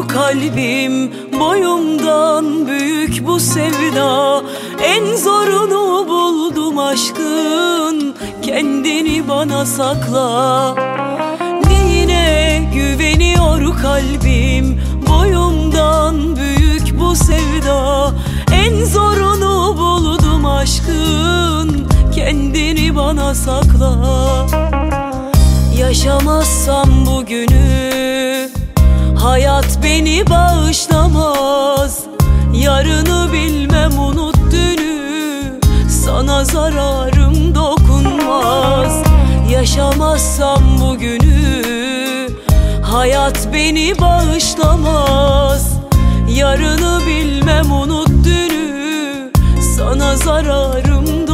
güveniyor kalbim Boyumdan büyük bu sevda. En zorunu buldum aşkın Kendini bana sakla. Neyine güveniyor kalbim Boyumdan büyük bu sevda. En zorunu buldum aşkın Kendini bana sakla. Yaşamazsam bugünü Hayat beni bağışlamaz. Yarını bilmem unut dünü. Sana zararım dokunmaz. Yaşamazsam bugünü. Hayat beni bağışlamaz. Yarını bilmem unut dünü. Sana zararım dokunmaz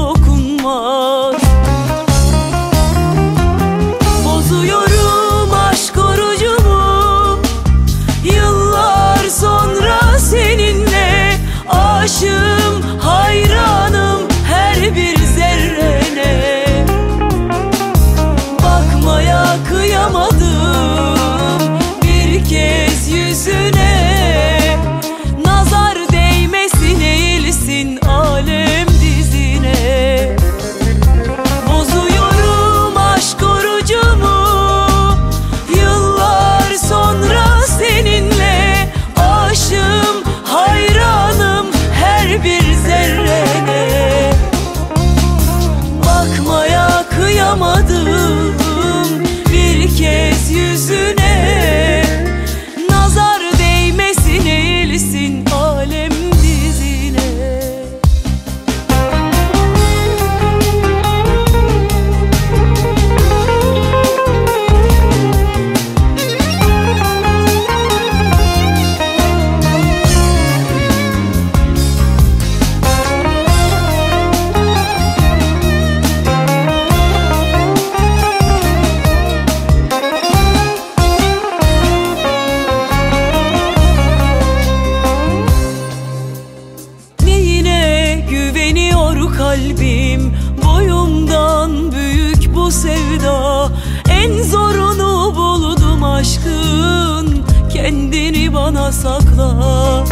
kalbim Boyumdan büyük bu sevda. En zorunu buldum aşkın Kendini bana sakla.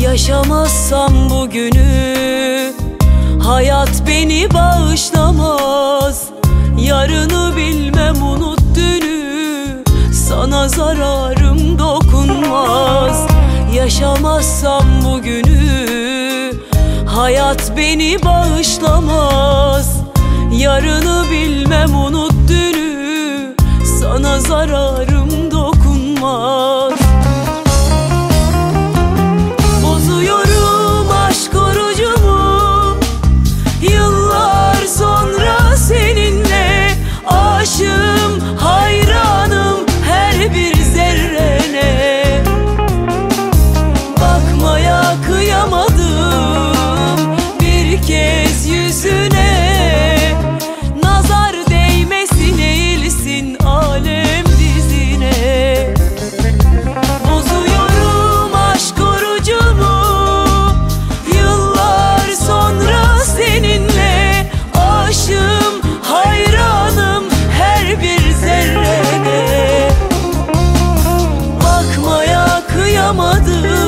Yaşamazsam bugünü Hayat beni bağışlamaz. Yarını bilmem unut dünü Sana zararım dokunmaz. Yaşamazsam Hayat beni bağışlamaz. Yarını bilmem unut dünü. Sana zararım 怎么走？